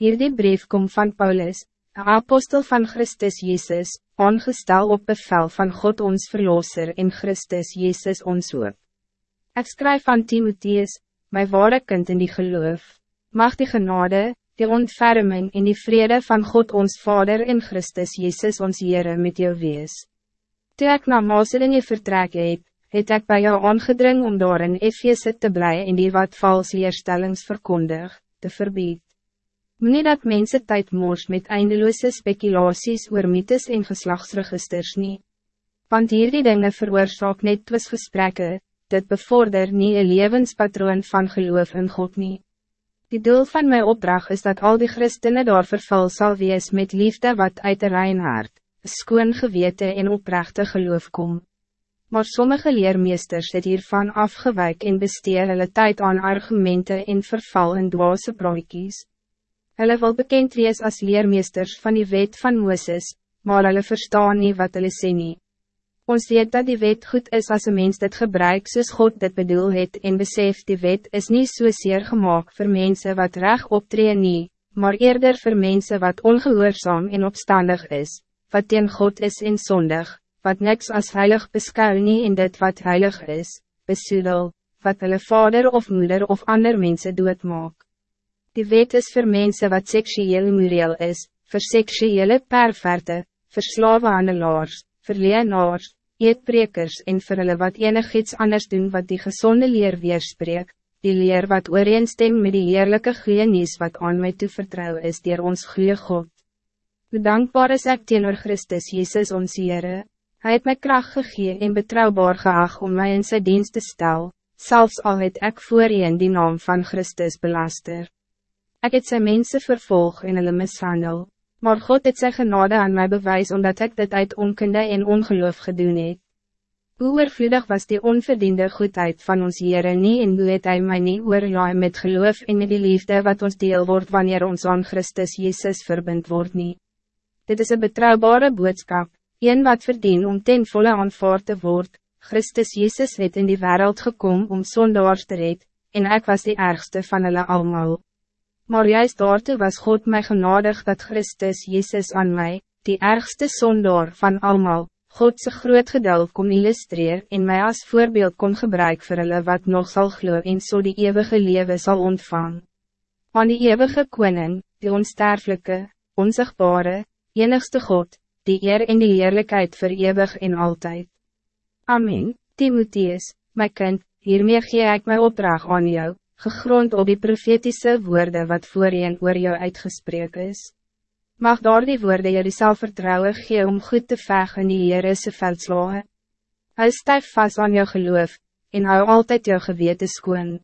Hierdie brief kom van Paulus, een apostel van Christus Jezus, aangestel op bevel van God ons Verlosser en Christus Jezus ons hoop. Ik schrijf aan Timotheus, my ware kind in die geloof, mag die genade, die ontferming en die vrede van God ons Vader en Christus Jezus ons Heere met jou wees. Toe ek na Macedonië vertrek het, het ek bij jou aangedring om daar in Efeze te blij en die wat vals leerstellings verkondig, te verbieden. Meneer dat mensen tijd moors met eindeloze speculaties oor mythes en geslachtsregisters niet. Want hier die dingen veroorzaak net twisgesprekke, dit bevorder niet een levenspatroon van geloof in God niet. Die doel van mijn opdracht is dat al die christenen daar vervul sal wees met liefde wat uit de Reinhard, skoon gewete en oprechte geloof kom. Maar sommige leermeesters het hiervan afgewijk en besteer hulle tijd aan argumenten en verval in dwaze broekies. Hulle wil bekend wees als leermeesters van die wet van Mooses, maar hulle verstaan niet wat hulle sê nie. Ons weet dat die wet goed is als een mens dit gebruik soos God dit bedoel het en besef die wet is niet so zeer gemaakt voor mensen wat recht optree nie, maar eerder voor mensen wat ongehoorzaam en opstandig is, wat teen God is en zondig, wat niks als heilig beskou nie en dit wat heilig is, besoedel, wat hulle vader of moeder of ander mensen doet maak. Die wet is voor mensen wat seksueel moreel is, voor seksuele perverte, voor slavenhandelaars, voor leenaars, eetbrekers en voor hulle wat enig iets anders doen wat die gezonde leer weerspreek, die leer wat ooreenstem met die heerlijke goeie wat aan mij toe vertrouw is door ons goede God. Hoe dankbaar is ek teenoor Christus Jezus ons Heere, Hij het my kracht gegee en betrouwbaar geag om mij in zijn dienst te stel, zelfs al het ek voorheen die naam van Christus belaster. Ik het zijn mensen vervolg en hulle mishandel, maar God het sy genade aan mij bewijs omdat ik dit uit onkunde en ongeloof gedoen het. Hoe oorvloedig was die onverdiende goedheid van ons Heere nie en hoe het hy my nie oorlaai met geloof en met die liefde wat ons deel wordt wanneer ons aan Christus Jezus verbind wordt nie. Dit is een betrouwbare boodschap, een wat verdien om ten volle aanvaard te word, Christus Jezus het in die wereld gekomen om zondaars te red, en ik was de ergste van hulle allemaal. Maar juist daartoe was God mij genadig dat Christus Jezus aan mij, die ergste zondaar van allemaal, Godse groot geduld kon illustreer en mij als voorbeeld kon gebruik voor hulle wat nog zal glo en so die eeuwige leven zal ontvang. Aan die eeuwige koning, die onsterfelijke, onzichtbare, enigste God, die eer en die eerlijkheid voor eeuwig en altijd. Amen, Timotheus, mijn kind, hiermee gee ik mijn opdracht aan jou gegrond op die profetische woorden wat voorheen oor jou uitgesprek is. Mag daar die woorde jou die selfvertrouwen gee om goed te veg in die Heerese veldslagen. Hou stijf vast aan jou geloof, en hou altijd jou gewete skoon.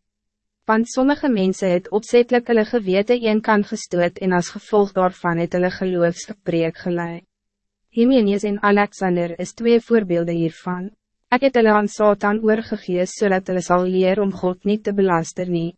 Want sommige mensen het opzettelijk hulle gewete een kan gestoot en als gevolg daarvan het hulle geloofsgepreek geleid. Hymenius en Alexander is twee voorbeelden hiervan. Ik het hulle aan Satan oorgegees zodat hulle sal leer om God niet te belasten nie.